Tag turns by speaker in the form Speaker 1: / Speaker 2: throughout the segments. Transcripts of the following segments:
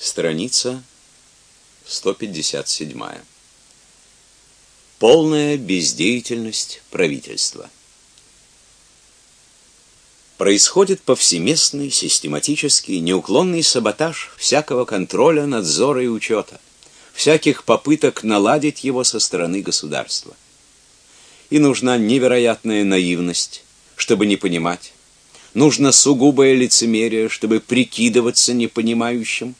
Speaker 1: Страница 157. Полная бездеятельность правительства. Происходит повсеместный, систематический, неуклонный саботаж всякого контроля, надзора и учета, всяких попыток наладить его со стороны государства. И нужна невероятная наивность, чтобы не понимать. Нужно сугубое лицемерие, чтобы прикидываться непонимающим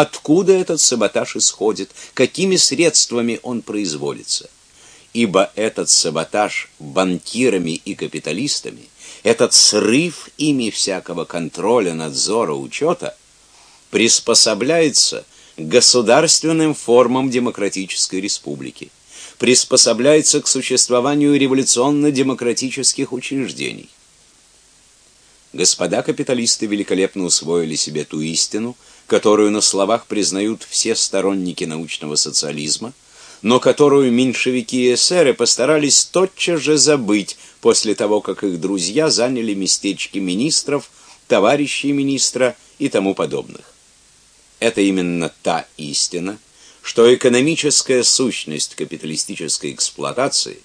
Speaker 1: откуда этот саботаж исходит, какими средствами он производится. Ибо этот саботаж банкирами и капиталистами, этот срыв ими всякого контроля, надзора, учета приспособляется к государственным формам демократической республики, приспособляется к существованию революционно-демократических учреждений. Господа капиталисты великолепно усвоили себе ту истину, которую на словах признают все сторонники научного социализма, но которую меньшевики и эсеры постарались тотчас же забыть после того, как их друзья заняли местечки министров, товарищей министра и тому подобных. Это именно та истина, что экономическая сущность капиталистической эксплуатации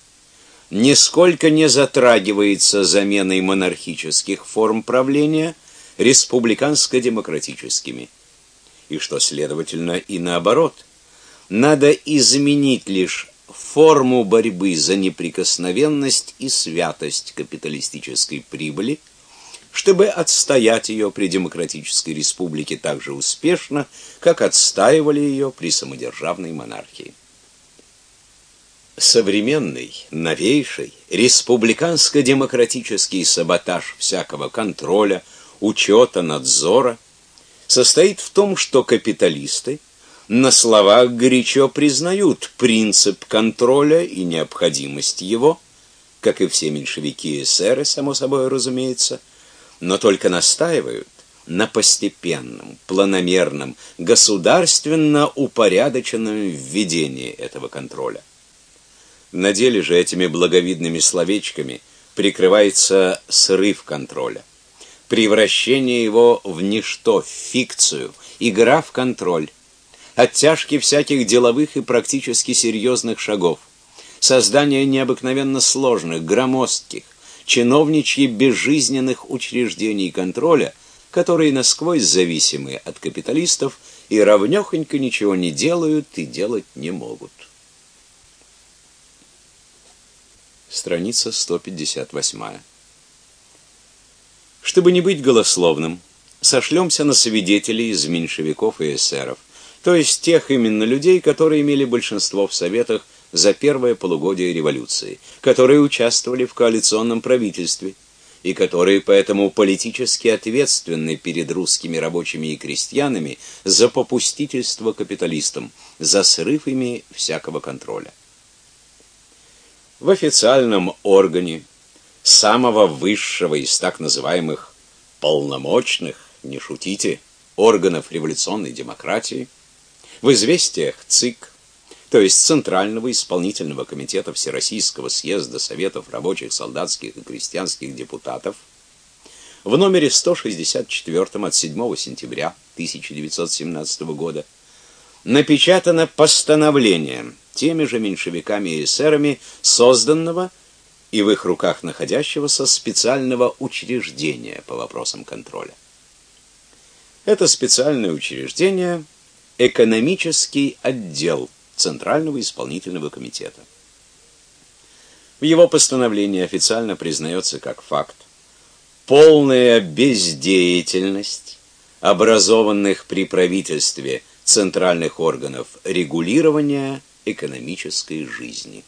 Speaker 1: нисколько не затрагивается заменой монархических форм правления республиканско-демократическими и что, следовательно, и наоборот. Надо изменить лишь форму борьбы за неприкосновенность и святость капиталистической прибыли, чтобы отстоять ее при демократической республике так же успешно, как отстаивали ее при самодержавной монархии. Современный, новейший, республиканско-демократический саботаж всякого контроля, учета, надзора – состоит в том, что капиталисты на словах горячо признают принцип контроля и необходимость его, как и все меньшевики и эсеры, само собой разумеется, но только настаивают на постепенном, планомерном, государственно упорядоченном введении этого контроля. На деле же этими благовидными словечками прикрывается срыв контроля. Превращение его в ничто, в фикцию, игра в контроль, оттяжки всяких деловых и практически серьезных шагов, создание необыкновенно сложных, громоздких, чиновничьи безжизненных учреждений контроля, которые насквозь зависимы от капиталистов и равнёхонько ничего не делают и делать не могут. Страница 158. Чтобы не быть голословным, сошлемся на свидетелей из меньшевиков и эсеров, то есть тех именно людей, которые имели большинство в советах за первое полугодие революции, которые участвовали в коалиционном правительстве и которые поэтому политически ответственны перед русскими рабочими и крестьянами за попустительство капиталистам, за срыв ими всякого контроля. В официальном органе самого высшего из так называемых полномочных, не шутите, органов революционной демократии, в известиях ЦИК, то есть Центрального исполнительного комитета Всероссийского съезда Советов рабочих, солдатских и крестьянских депутатов, в номере 164 от 7 сентября 1917 года напечатано постановление теми же меньшевиками и эсерами созданного и в их руках находящегося специального учреждения по вопросам контроля. Это специальное учреждение экономический отдел Центрального исполнительного комитета. В его постановлении официально признается как факт полная бездеятельность образованных при правительстве центральных органов регулирования экономической жизни.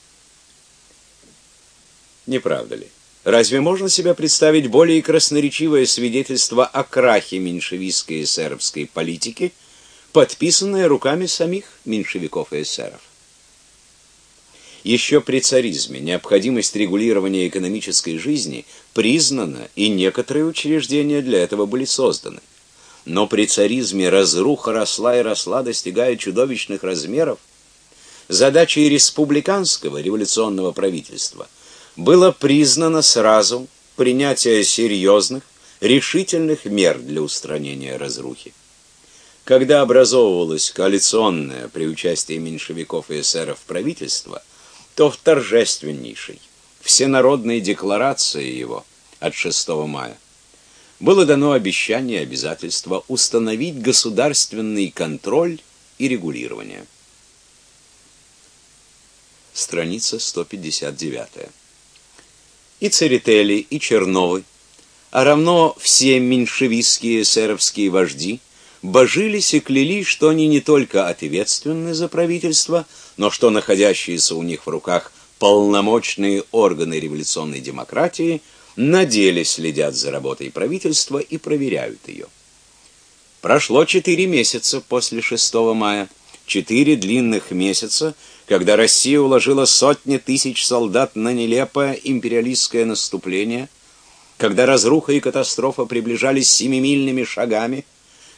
Speaker 1: Не правда ли? Разве можно себе представить более красноречивое свидетельство о крахе меньшевистской и эсеровской политики, подписанное руками самих меньшевиков и эсеров? Еще при царизме необходимость регулирования экономической жизни признана, и некоторые учреждения для этого были созданы. Но при царизме разруха росла и росла, достигая чудовищных размеров. Задачей республиканского революционного правительства – было признано сразу принятие серьезных, решительных мер для устранения разрухи. Когда образовывалось коалиционное при участии меньшевиков и эсеров правительство, то в торжественнейшей всенародной декларации его от 6 мая было дано обещание и обязательство установить государственный контроль и регулирование. Страница 159. И Церетели, и Черновы, а равно все меньшевистские эсеровские вожди божились и клялись, что они не только ответственны за правительство, но что находящиеся у них в руках полномочные органы революционной демократии на деле следят за работой правительства и проверяют ее. Прошло четыре месяца после 6 мая, четыре длинных месяца, когда Россия уложила сотни тысяч солдат на нелепое империалистское наступление, когда разруха и катастрофа приближались семимильными шагами,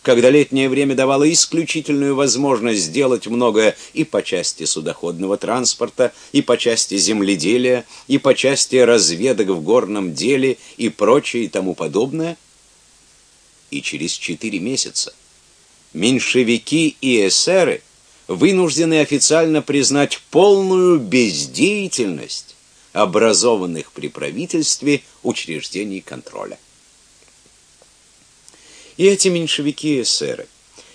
Speaker 1: когда летнее время давало исключительную возможность сделать многое и по части судоходного транспорта, и по части земледелия, и по части разведок в горном деле и прочее и тому подобное. И через четыре месяца меньшевики и эсеры вынуждены официально признать полную бездеятельность образованных при правительстве учреждений контроля. И эти меньшевики и эсеры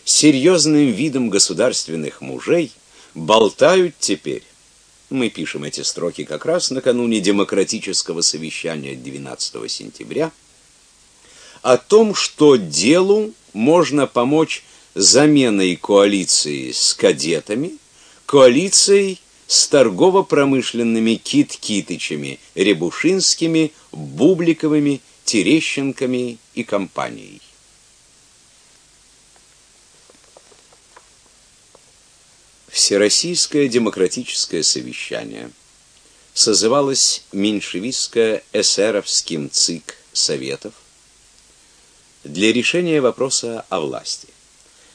Speaker 1: серьезным видом государственных мужей болтают теперь. Мы пишем эти строки как раз накануне демократического совещания 12 сентября о том, что делу можно помочь заменой коалиции с кадетами коалицией с торгово-промышленными кит-китычами, Рябушинскими, Бубликовыми, Терещенками и компанией. Всероссийское демократическое совещание созывалось меньшевистско-эсеровским ЦИК Советов для решения вопроса о власти.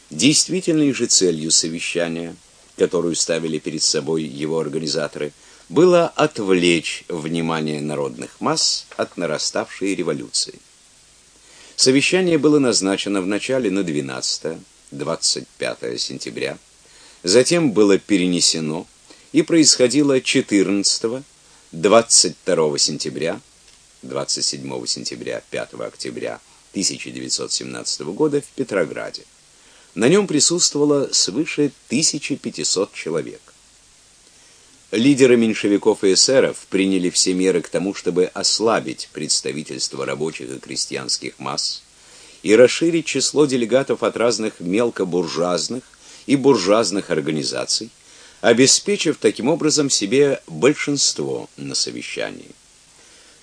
Speaker 1: Действительной же целью совещания, которую ставили перед собой его организаторы, было отвлечь внимание народных масс от нараставшей революции. Совещание было назначено в начале на 12-25 сентября затем было перенесено и происходило 14, 22 сентября, 27 сентября, 5 октября 1917 года в Петрограде. На нем присутствовало свыше 1500 человек. Лидеры меньшевиков и эсеров приняли все меры к тому, чтобы ослабить представительство рабочих и крестьянских масс и расширить число делегатов от разных мелкобуржуазных и буржуазных организаций, обеспечив таким образом себе большинство на совещании.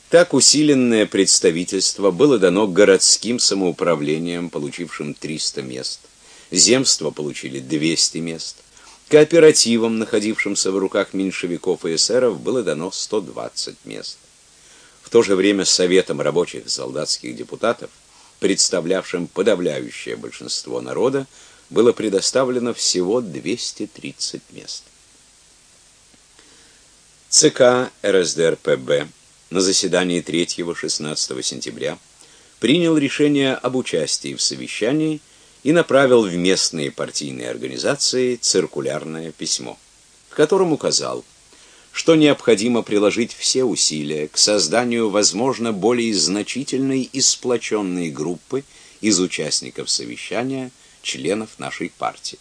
Speaker 1: Так усиленное представительство было дано городским самоуправлениям, получившим 300 мест, земства получили 200 мест, кооперативам, находившимся в руках меньшевиков и эсеров, было дано 120 мест. В то же время Советом рабочих и солдатских депутатов, представлявшим подавляющее большинство народа, было предоставлено всего 230 мест. ЦК РСДРПб на заседании 3-16 сентября принял решение об участии в совещании и направил в местные партийные организации циркулярное письмо, в котором указал, что необходимо приложить все усилия к созданию, возможно, более значительной и сплоченной группы из участников совещания – членов нашей партии.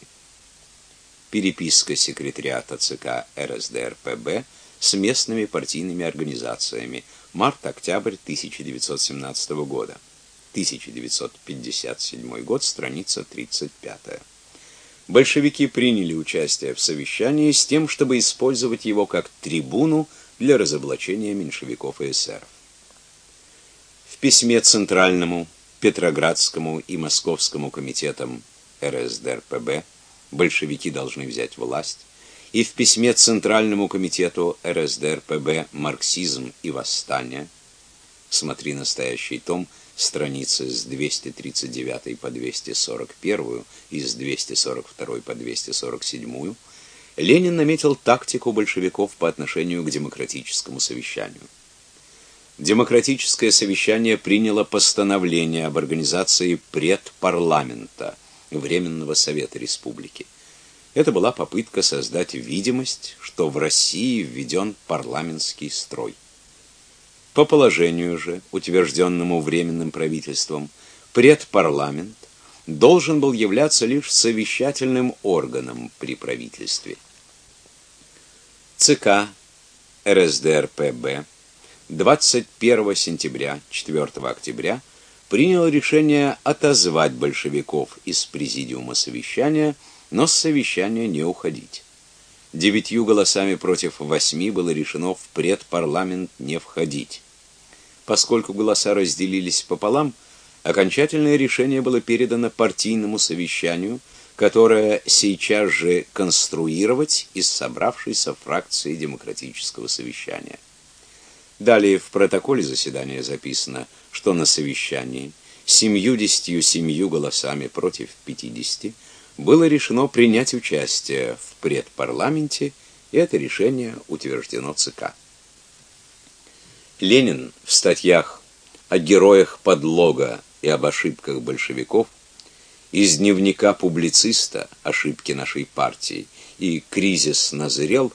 Speaker 1: Переписка секретариата ЦК РСДРПб с местными партийными организациями. Март-октябрь 1917 года. 1957 год, страница 35. Большевики приняли участие в совещании с тем, чтобы использовать его как трибуну для разоблачения меньшевиков и эсеров. В письме Центральному, Петроградскому и Московскому комитетам РСДРПб большевики должны взять власть, и в письме Центральному комитету РСДРПб «Марксизм и восстание» смотри настоящий том, страницы с 239 по 241 и с 242 по 247, Ленин наметил тактику большевиков по отношению к демократическому совещанию. Демократическое совещание приняло постановление об организации предпарламента – Временного совета республики. Это была попытка создать видимость, что в России введен парламентский строй. По положению же, утвержденному временным правительством, предпарламент должен был являться лишь совещательным органом при правительстве. ЦК РСДРПб 21 сентября 4 октября принял решение отозвать большевиков из президиума совещания, но с совещания не уходить. Девятью голосами против восьми было решено в предпарламент не входить. Поскольку голоса разделились пополам, окончательное решение было передано партийному совещанию, которое сейчас же конструировать из собравшейся фракции демократического совещания. Далее в протоколе заседания записано, что на совещании семьюдесятью семью голосами против 50 было решено принять участие в предпарламенте, и это решение утверждено ЦК. Ленин в статьях о героях подлога и об ошибках большевиков, из дневника публициста «Ошибки нашей партии» и «Кризис назрел»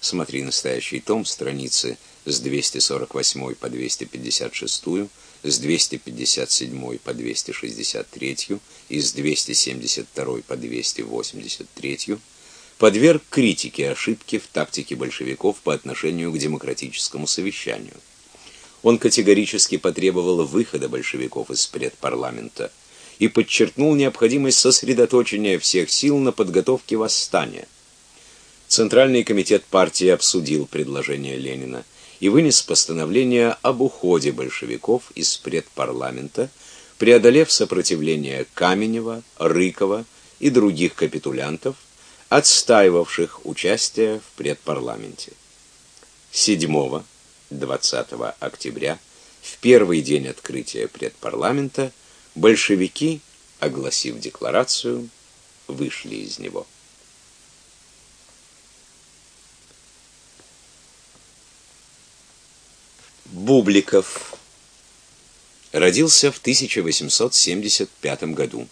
Speaker 1: смотри настоящий том, страницы с 248 по 256, с 257 по 263 и с 272 по 283 подверг критике ошибки в тактике большевиков по отношению к демократическому совещанию. Он категорически потребовал выхода большевиков из предпарламента и подчеркнул необходимость сосредоточения всех сил на подготовке восстания. Центральный комитет партии обсудил предложение Ленина и вынес постановление об уходе большевиков из предпарламента, преодолев сопротивление Каменева, Рыкова и других капитулянтов, отстаивавших участие в предпарламенте. 7-20 октября, в первый день открытия предпарламента, большевики, огласив декларацию, вышли из него. Бубликов родился в 1875 году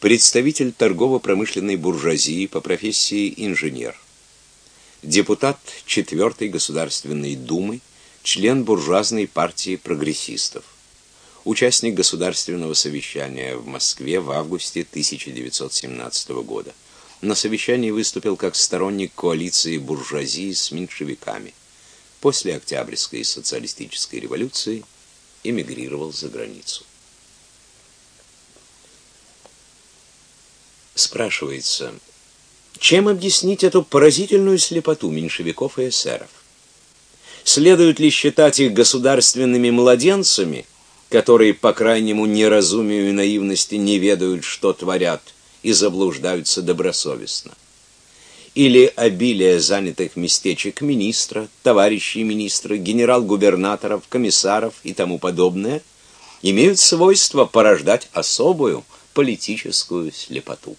Speaker 1: представитель торгово-промышленной буржуазии по профессии инженер. Депутат 4-й Государственной Думы, член буржуазной партии прогрессистов. Участник Государственного совещания в Москве в августе 1917 года. На совещании выступил как сторонник коалиции буржуазии с меньшевиками. После Октябрьской социалистической революции эмигрировал за границу. Спрашивается, чем объяснить эту поразительную слепоту меньшевиков и эсеров? Следует ли считать их государственными младенцами, которые по крайнему неразумию и наивности не ведают, что творят, и заблуждаются добросовестно? Или обилие занятых местечек министра, товарищей министра, генерал-губернаторов, комиссаров и тому подобное имеют свойство порождать особую политическую слепоту?